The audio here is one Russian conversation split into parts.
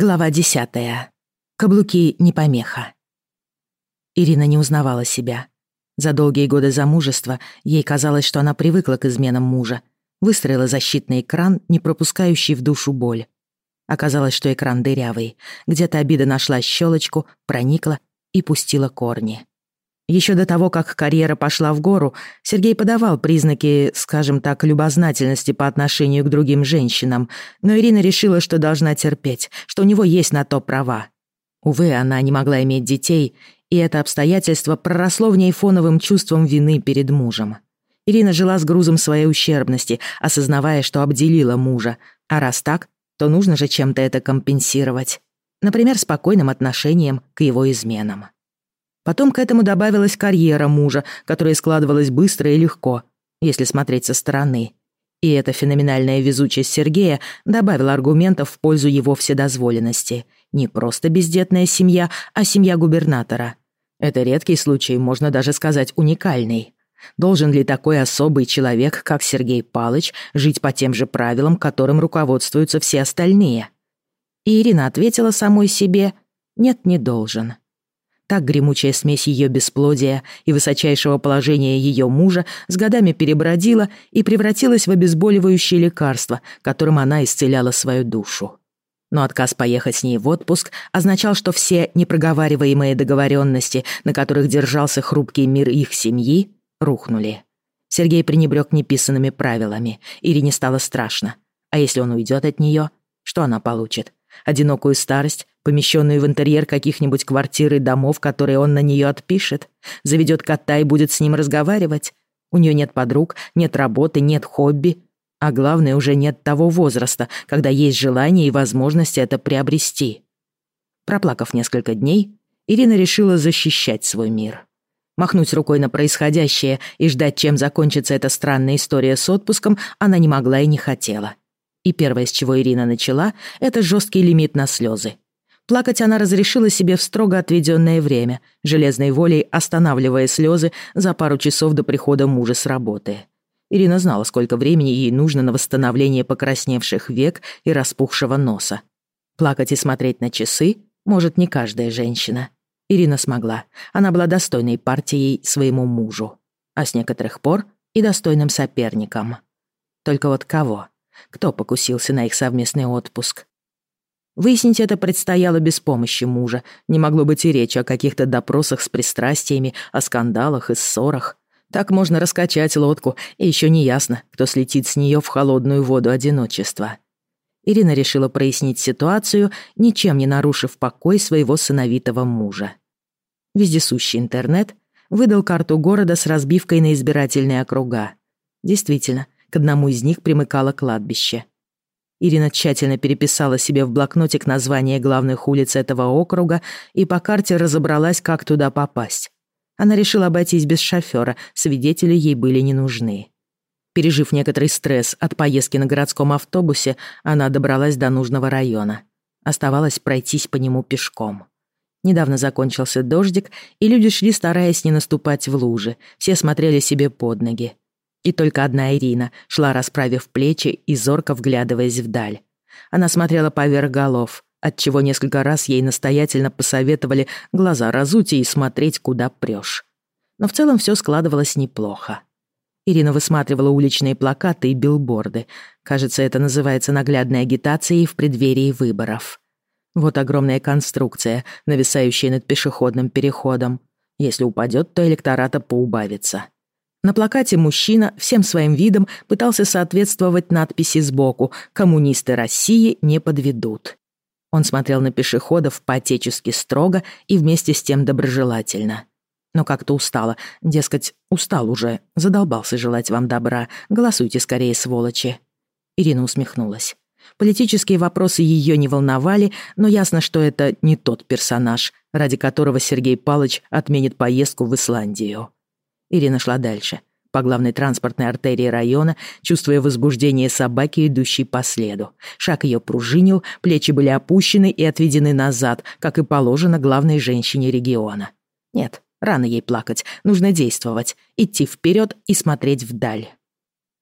Глава десятая. Каблуки не помеха. Ирина не узнавала себя. За долгие годы замужества ей казалось, что она привыкла к изменам мужа, выстроила защитный экран, не пропускающий в душу боль. Оказалось, что экран дырявый. Где-то обида нашла щелочку, проникла и пустила корни. Еще до того, как карьера пошла в гору, Сергей подавал признаки, скажем так, любознательности по отношению к другим женщинам, но Ирина решила, что должна терпеть, что у него есть на то права. Увы, она не могла иметь детей, и это обстоятельство проросло в ней фоновым чувством вины перед мужем. Ирина жила с грузом своей ущербности, осознавая, что обделила мужа, а раз так, то нужно же чем-то это компенсировать. Например, спокойным отношением к его изменам. Потом к этому добавилась карьера мужа, которая складывалась быстро и легко, если смотреть со стороны. И эта феноменальная везучесть Сергея добавила аргументов в пользу его вседозволенности. Не просто бездетная семья, а семья губернатора. Это редкий случай, можно даже сказать уникальный. Должен ли такой особый человек, как Сергей Палыч, жить по тем же правилам, которым руководствуются все остальные? И Ирина ответила самой себе «нет, не должен». Так гремучая смесь ее бесплодия и высочайшего положения ее мужа с годами перебродила и превратилась в обезболивающее лекарство, которым она исцеляла свою душу. Но отказ поехать с ней в отпуск означал, что все непроговариваемые договоренности, на которых держался хрупкий мир их семьи, рухнули. Сергей пренебрег неписанными правилами, Ирине стало страшно. А если он уйдет от нее, что она получит? Одинокую старость, помещенную в интерьер каких-нибудь квартир и домов, которые он на нее отпишет, заведет кота и будет с ним разговаривать. У нее нет подруг, нет работы, нет хобби, а главное, уже нет того возраста, когда есть желание и возможность это приобрести. Проплакав несколько дней, Ирина решила защищать свой мир. Махнуть рукой на происходящее и ждать, чем закончится эта странная история с отпуском, она не могла и не хотела. И первое, с чего Ирина начала, это жесткий лимит на слезы. Плакать она разрешила себе в строго отведенное время, железной волей останавливая слезы за пару часов до прихода мужа с работы. Ирина знала, сколько времени ей нужно на восстановление покрасневших век и распухшего носа. Плакать и смотреть на часы может не каждая женщина. Ирина смогла. Она была достойной партией своему мужу. А с некоторых пор и достойным соперником. Только вот кого? Кто покусился на их совместный отпуск? Выяснить это предстояло без помощи мужа. Не могло быть и речи о каких-то допросах с пристрастиями, о скандалах и ссорах. Так можно раскачать лодку, и еще не ясно, кто слетит с нее в холодную воду одиночества. Ирина решила прояснить ситуацию, ничем не нарушив покой своего сыновитого мужа. Вездесущий интернет выдал карту города с разбивкой на избирательные округа. Действительно, к одному из них примыкало кладбище — Ирина тщательно переписала себе в блокнотик название главных улиц этого округа и по карте разобралась, как туда попасть. Она решила обойтись без шофера, свидетели ей были не нужны. Пережив некоторый стресс от поездки на городском автобусе, она добралась до нужного района. Оставалось пройтись по нему пешком. Недавно закончился дождик, и люди шли, стараясь не наступать в лужи. Все смотрели себе под ноги. И только одна Ирина шла, расправив плечи и зорко вглядываясь вдаль. Она смотрела поверх голов, отчего несколько раз ей настоятельно посоветовали глаза разуть и смотреть, куда прёшь. Но в целом всё складывалось неплохо. Ирина высматривала уличные плакаты и билборды. Кажется, это называется наглядной агитацией в преддверии выборов. Вот огромная конструкция, нависающая над пешеходным переходом. Если упадёт, то электората поубавится. На плакате мужчина всем своим видом пытался соответствовать надписи сбоку «Коммунисты России не подведут». Он смотрел на пешеходов по-отечески строго и вместе с тем доброжелательно. Но как-то устало, дескать, устал уже, задолбался желать вам добра, голосуйте скорее, сволочи. Ирина усмехнулась. Политические вопросы ее не волновали, но ясно, что это не тот персонаж, ради которого Сергей Палыч отменит поездку в Исландию. Ирина шла дальше, по главной транспортной артерии района, чувствуя возбуждение собаки, идущей по следу. Шаг ее пружинил, плечи были опущены и отведены назад, как и положено главной женщине региона. Нет, рано ей плакать, нужно действовать, идти вперед и смотреть вдаль.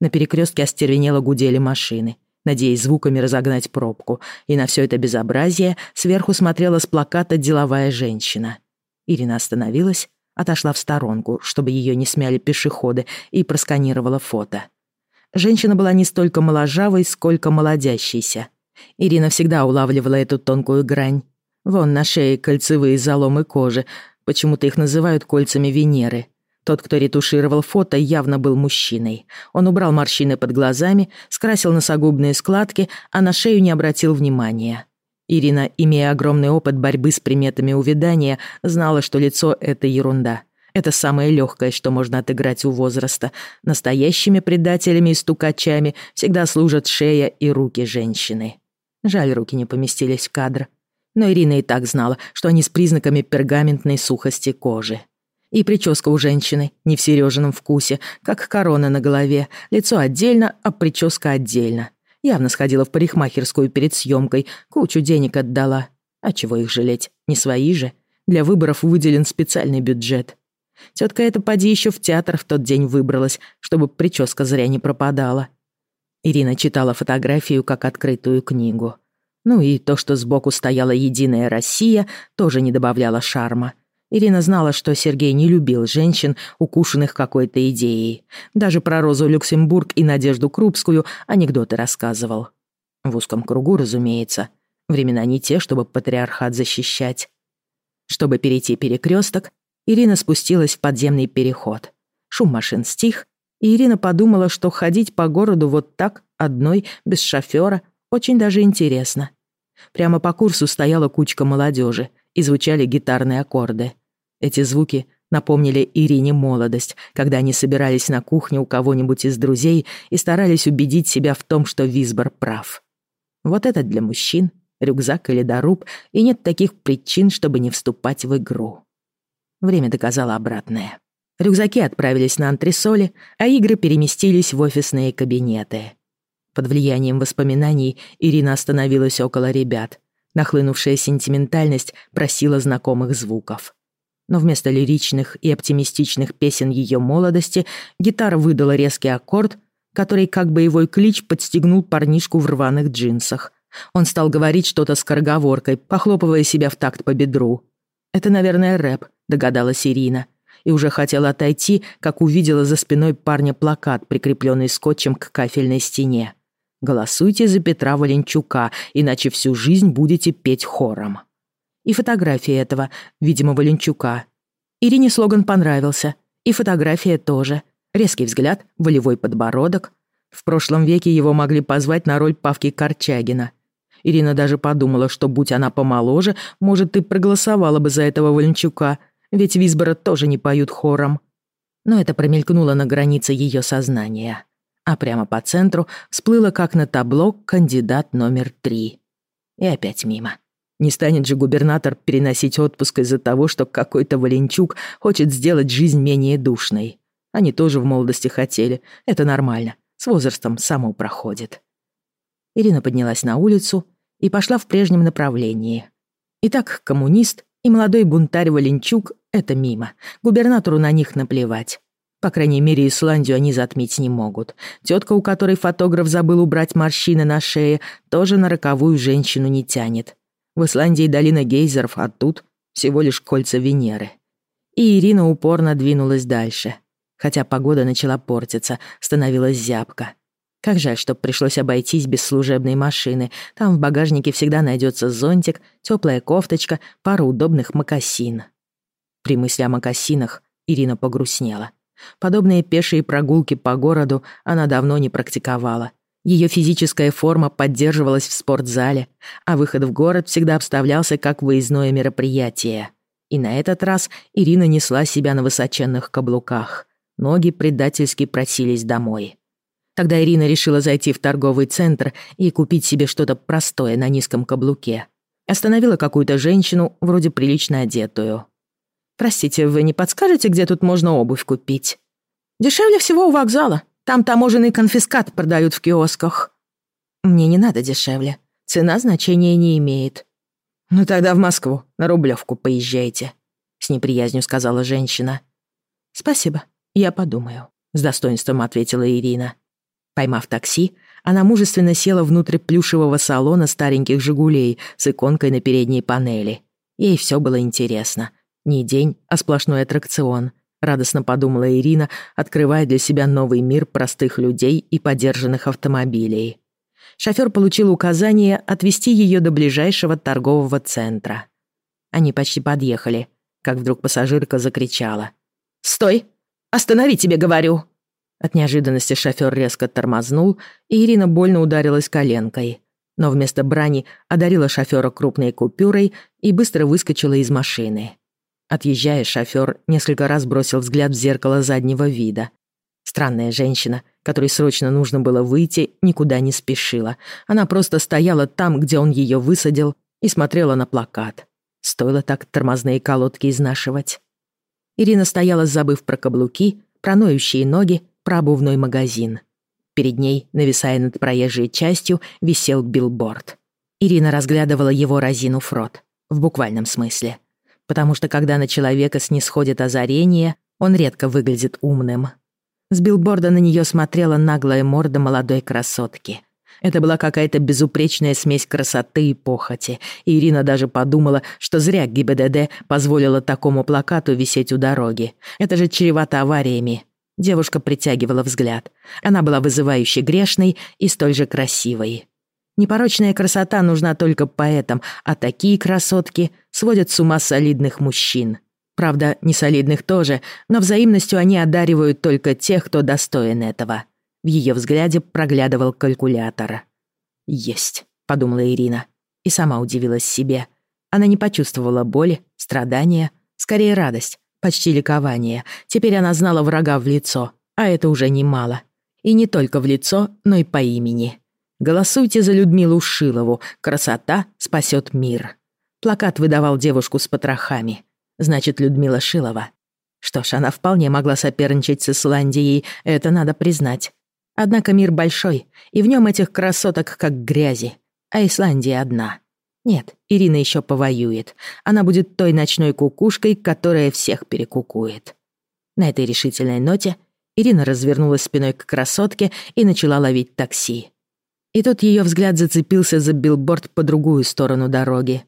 На перекрестке остервенело гудели машины. надеясь звуками разогнать пробку, и на все это безобразие сверху смотрела с плаката деловая женщина. Ирина остановилась, отошла в сторонку, чтобы ее не смяли пешеходы, и просканировала фото. Женщина была не столько моложавой, сколько молодящейся. Ирина всегда улавливала эту тонкую грань. Вон на шее кольцевые заломы кожи, почему-то их называют кольцами Венеры. Тот, кто ретушировал фото, явно был мужчиной. Он убрал морщины под глазами, скрасил носогубные складки, а на шею не обратил внимания. Ирина, имея огромный опыт борьбы с приметами увядания, знала, что лицо — это ерунда. Это самое легкое, что можно отыграть у возраста. Настоящими предателями и стукачами всегда служат шея и руки женщины. Жаль, руки не поместились в кадр. Но Ирина и так знала, что они с признаками пергаментной сухости кожи. И прическа у женщины не в Сережином вкусе, как корона на голове, лицо отдельно, а прическа отдельно. Явно сходила в парикмахерскую перед съемкой, кучу денег отдала. А чего их жалеть, не свои же. Для выборов выделен специальный бюджет. Тетка эта поди еще в театр в тот день выбралась, чтобы прическа зря не пропадала. Ирина читала фотографию как открытую книгу. Ну и то, что сбоку стояла «Единая Россия», тоже не добавляло шарма. Ирина знала, что Сергей не любил женщин, укушенных какой-то идеей. Даже про Розу Люксембург и Надежду Крупскую анекдоты рассказывал. В узком кругу, разумеется. Времена не те, чтобы патриархат защищать. Чтобы перейти перекресток, Ирина спустилась в подземный переход. Шум машин стих, и Ирина подумала, что ходить по городу вот так, одной, без шофера, очень даже интересно. Прямо по курсу стояла кучка молодежи, и звучали гитарные аккорды. Эти звуки напомнили Ирине молодость, когда они собирались на кухне у кого-нибудь из друзей и старались убедить себя в том, что Висбор прав. Вот это для мужчин, рюкзак или доруб, и нет таких причин, чтобы не вступать в игру. Время доказало обратное. Рюкзаки отправились на антресоли, а игры переместились в офисные кабинеты. Под влиянием воспоминаний Ирина остановилась около ребят. Нахлынувшая сентиментальность просила знакомых звуков. Но вместо лиричных и оптимистичных песен ее молодости гитара выдала резкий аккорд, который как боевой клич подстегнул парнишку в рваных джинсах. Он стал говорить что-то скороговоркой, похлопывая себя в такт по бедру. «Это, наверное, рэп», догадалась Ирина. И уже хотела отойти, как увидела за спиной парня плакат, прикрепленный скотчем к кафельной стене. «Голосуйте за Петра Валенчука, иначе всю жизнь будете петь хором». И фотография этого, видимо, Валенчука. Ирине слоган понравился. И фотография тоже. Резкий взгляд, волевой подбородок. В прошлом веке его могли позвать на роль Павки Корчагина. Ирина даже подумала, что, будь она помоложе, может, и проголосовала бы за этого Валенчука, ведь Висбора тоже не поют хором. Но это промелькнуло на границе ее сознания. А прямо по центру всплыло, как на табло, кандидат номер три. И опять мимо. Не станет же губернатор переносить отпуск из-за того, что какой-то Валенчук хочет сделать жизнь менее душной. Они тоже в молодости хотели. Это нормально. С возрастом само проходит. Ирина поднялась на улицу и пошла в прежнем направлении. Итак, коммунист и молодой бунтарь Валенчук — это мимо. Губернатору на них наплевать. По крайней мере, Исландию они затмить не могут. Тетка, у которой фотограф забыл убрать морщины на шее, тоже на роковую женщину не тянет. В Исландии долина гейзеров, а тут всего лишь кольца Венеры. И Ирина упорно двинулась дальше. Хотя погода начала портиться, становилась зябко. Как жаль, что пришлось обойтись без служебной машины. Там в багажнике всегда найдется зонтик, теплая кофточка, пара удобных мокасин. При мысли о мокасинах Ирина погрустнела. Подобные пешие прогулки по городу она давно не практиковала. Ее физическая форма поддерживалась в спортзале, а выход в город всегда обставлялся как выездное мероприятие. И на этот раз Ирина несла себя на высоченных каблуках. Ноги предательски просились домой. Тогда Ирина решила зайти в торговый центр и купить себе что-то простое на низком каблуке. Остановила какую-то женщину, вроде прилично одетую. «Простите, вы не подскажете, где тут можно обувь купить?» «Дешевле всего у вокзала. Там таможенный конфискат продают в киосках». «Мне не надо дешевле. Цена значения не имеет». «Ну тогда в Москву, на Рублевку поезжайте», — с неприязнью сказала женщина. «Спасибо, я подумаю», — с достоинством ответила Ирина. Поймав такси, Она мужественно села внутрь плюшевого салона стареньких «Жигулей» с иконкой на передней панели. Ей все было интересно. Не день, а сплошной аттракцион. Радостно подумала Ирина, открывая для себя новый мир простых людей и подержанных автомобилей. Шофёр получил указание отвезти её до ближайшего торгового центра. Они почти подъехали, как вдруг пассажирка закричала. «Стой! Останови, тебе говорю!» От неожиданности шофёр резко тормознул, и Ирина больно ударилась коленкой. Но вместо брани одарила шофёра крупной купюрой и быстро выскочила из машины. Отъезжая, шофёр несколько раз бросил взгляд в зеркало заднего вида. Странная женщина, которой срочно нужно было выйти, никуда не спешила. Она просто стояла там, где он её высадил, и смотрела на плакат. Стоило так тормозные колодки изнашивать. Ирина стояла, забыв про каблуки, про ноющие ноги, про обувной магазин. Перед ней, нависая над проезжей частью, висел билборд. Ирина разглядывала его разину рот, в буквальном смысле. Потому что когда на человека снисходит озарение, он редко выглядит умным. С билборда на нее смотрела наглая морда молодой красотки. Это была какая-то безупречная смесь красоты и похоти, и Ирина даже подумала, что зря ГИБДД позволила такому плакату висеть у дороги. Это же чревато авариями. Девушка притягивала взгляд. Она была вызывающе грешной и столь же красивой. Непорочная красота нужна только поэтам, а такие красотки сводят с ума солидных мужчин. Правда, не солидных тоже, но взаимностью они одаривают только тех, кто достоин этого. В ее взгляде проглядывал калькулятор. «Есть», — подумала Ирина, и сама удивилась себе. Она не почувствовала боли, страдания, скорее радость, Почти ликование. Теперь она знала врага в лицо, а это уже немало. И не только в лицо, но и по имени. Голосуйте за Людмилу Шилову. Красота спасет мир. Плакат выдавал девушку с потрохами. Значит, Людмила Шилова. Что ж, она вполне могла соперничать с Исландией, это надо признать. Однако мир большой, и в нем этих красоток как грязи, а Исландия одна. Нет, Ирина еще повоюет. Она будет той ночной кукушкой, которая всех перекукует. На этой решительной ноте Ирина развернулась спиной к красотке и начала ловить такси. И тут ее взгляд зацепился за билборд по другую сторону дороги.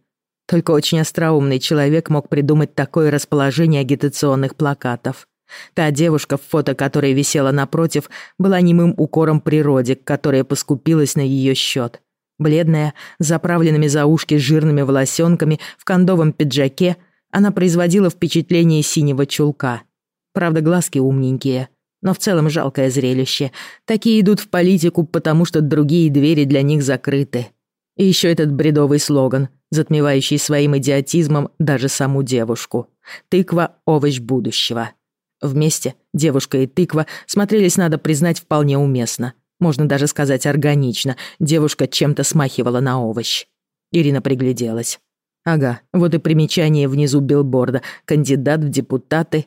Только очень остроумный человек мог придумать такое расположение агитационных плакатов. Та девушка, в фото которой висела напротив, была немым укором природе, которая поскупилась на ее счет. Бледная, с заправленными за ушки жирными волосенками, в кондовом пиджаке, она производила впечатление синего чулка. Правда, глазки умненькие, но в целом жалкое зрелище. Такие идут в политику, потому что другие двери для них закрыты. И еще этот бредовый слоган, затмевающий своим идиотизмом даже саму девушку. «Тыква – овощ будущего». Вместе девушка и тыква смотрелись, надо признать, вполне уместно. Можно даже сказать органично. Девушка чем-то смахивала на овощ. Ирина пригляделась. Ага, вот и примечание внизу билборда. Кандидат в депутаты.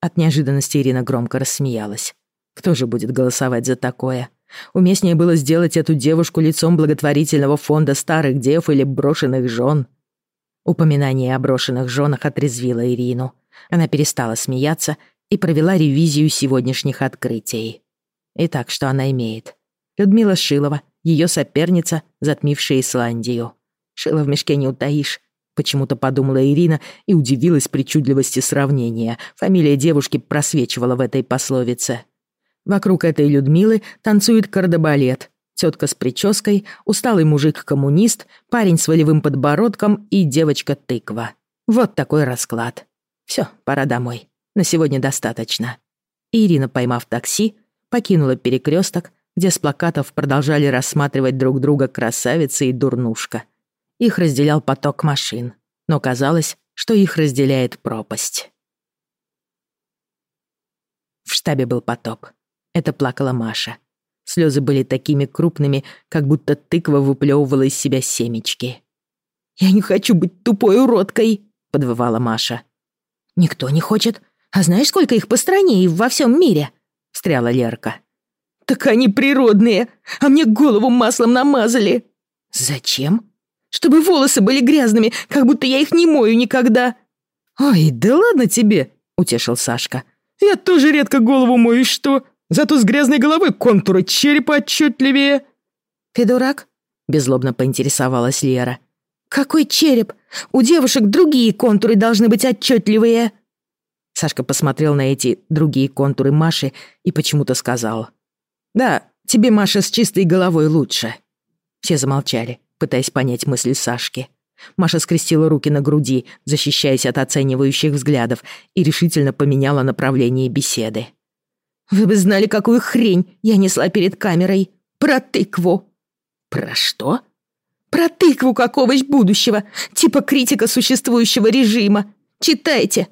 От неожиданности Ирина громко рассмеялась. Кто же будет голосовать за такое? Уместнее было сделать эту девушку лицом благотворительного фонда старых дев или брошенных жен. Упоминание о брошенных женах отрезвило Ирину. Она перестала смеяться и провела ревизию сегодняшних открытий. Итак, что она имеет? Людмила Шилова, ее соперница, затмившая Исландию. Шила в мешке не утаишь. Почему-то подумала Ирина и удивилась причудливости сравнения. Фамилия девушки просвечивала в этой пословице. Вокруг этой Людмилы танцует кардебалет. Тетка с прической, усталый мужик-коммунист, парень с волевым подбородком и девочка-тыква. Вот такой расклад. Все, пора домой. На сегодня достаточно. Ирина, поймав такси, покинула перекресток, где с плакатов продолжали рассматривать друг друга красавица и дурнушка. Их разделял поток машин, но казалось, что их разделяет пропасть. В штабе был потоп. Это плакала Маша. Слезы были такими крупными, как будто тыква выплевывала из себя семечки. «Я не хочу быть тупой уродкой!» — подвывала Маша. «Никто не хочет. А знаешь, сколько их по стране и во всем мире?» — встряла Лерка. «Так они природные, а мне голову маслом намазали». «Зачем?» «Чтобы волосы были грязными, как будто я их не мою никогда». «Ой, да ладно тебе», — утешил Сашка. «Я тоже редко голову мою, что? Зато с грязной головой контуры черепа отчетливее». «Федорак?» — беззлобно поинтересовалась Лера. «Какой череп? У девушек другие контуры должны быть отчетливые!» Сашка посмотрел на эти другие контуры Маши и почему-то сказал. «Да, тебе, Маша, с чистой головой лучше». Все замолчали, пытаясь понять мысли Сашки. Маша скрестила руки на груди, защищаясь от оценивающих взглядов, и решительно поменяла направление беседы. «Вы бы знали, какую хрень я несла перед камерой. Про тыкву». «Про что?» «Про тыкву как овощ будущего, типа критика существующего режима. Читайте,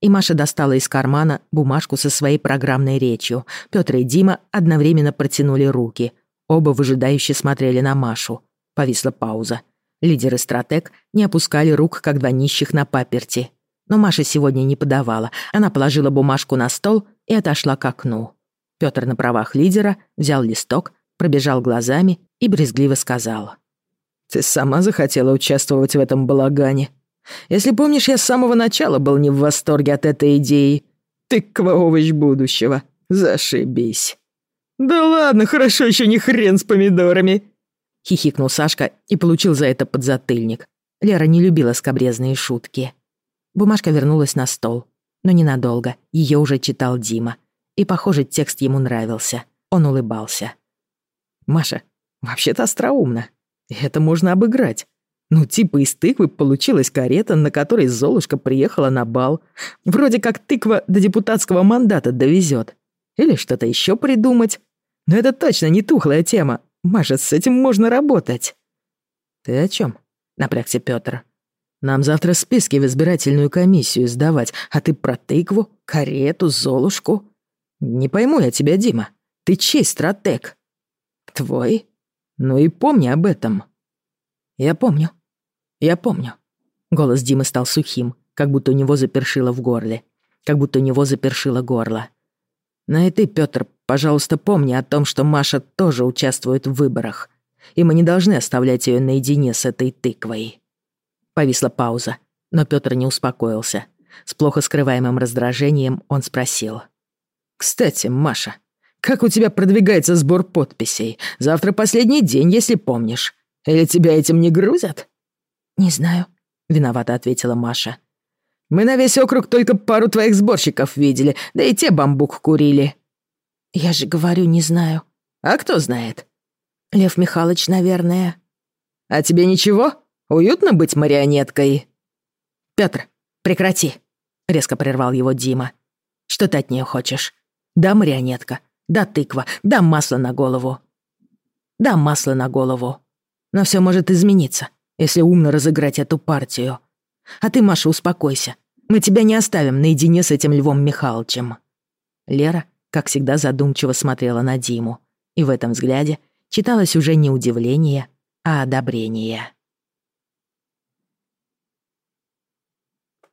и Маша достала из кармана бумажку со своей программной речью. Пётр и Дима одновременно протянули руки. Оба выжидающе смотрели на Машу. Повисла пауза. Лидер и стратег не опускали рук, как два нищих на паперти. Но Маша сегодня не подавала. Она положила бумажку на стол и отошла к окну. Пётр на правах лидера взял листок, пробежал глазами и брезгливо сказал. «Ты сама захотела участвовать в этом балагане. Если помнишь, я с самого начала был не в восторге от этой идеи. Тыква овощ будущего. Зашибись. Да ладно, хорошо еще не хрен с помидорами. Хихикнул Сашка и получил за это подзатыльник. Лера не любила скобрезные шутки. Бумажка вернулась на стол. Но ненадолго. Ее уже читал Дима. И, похоже, текст ему нравился. Он улыбался. «Маша, вообще-то остроумно. Это можно обыграть. Ну, типа из тыквы получилась карета, на которой Золушка приехала на бал. Вроде как тыква до депутатского мандата довезет. Или что-то еще придумать. Но это точно не тухлая тема. Маша, с этим можно работать. Ты о чем? Напрягся Петр. Нам завтра списки в избирательную комиссию сдавать, а ты про тыкву, карету, Золушку. Не пойму я тебя, Дима. Ты чей стратег? Твой? Ну и помни об этом. Я помню. «Я помню». Голос Димы стал сухим, как будто у него запершило в горле. Как будто у него запершило горло. «Но и ты, Пётр, пожалуйста, помни о том, что Маша тоже участвует в выборах, и мы не должны оставлять её наедине с этой тыквой». Повисла пауза, но Пётр не успокоился. С плохо скрываемым раздражением он спросил. «Кстати, Маша, как у тебя продвигается сбор подписей? Завтра последний день, если помнишь. Или тебя этим не грузят?» «Не знаю», — виновато ответила Маша. «Мы на весь округ только пару твоих сборщиков видели, да и те бамбук курили». «Я же говорю, не знаю». «А кто знает?» «Лев Михайлович, наверное». «А тебе ничего? Уютно быть марионеткой?» «Пётр, прекрати», — резко прервал его Дима. «Что ты от нее хочешь? Да, марионетка, да, тыква, да, масло на голову. Да, масло на голову. Но все может измениться если умно разыграть эту партию. А ты, Маша, успокойся. Мы тебя не оставим наедине с этим Львом Михайловичем». Лера, как всегда, задумчиво смотрела на Диму. И в этом взгляде читалось уже не удивление, а одобрение.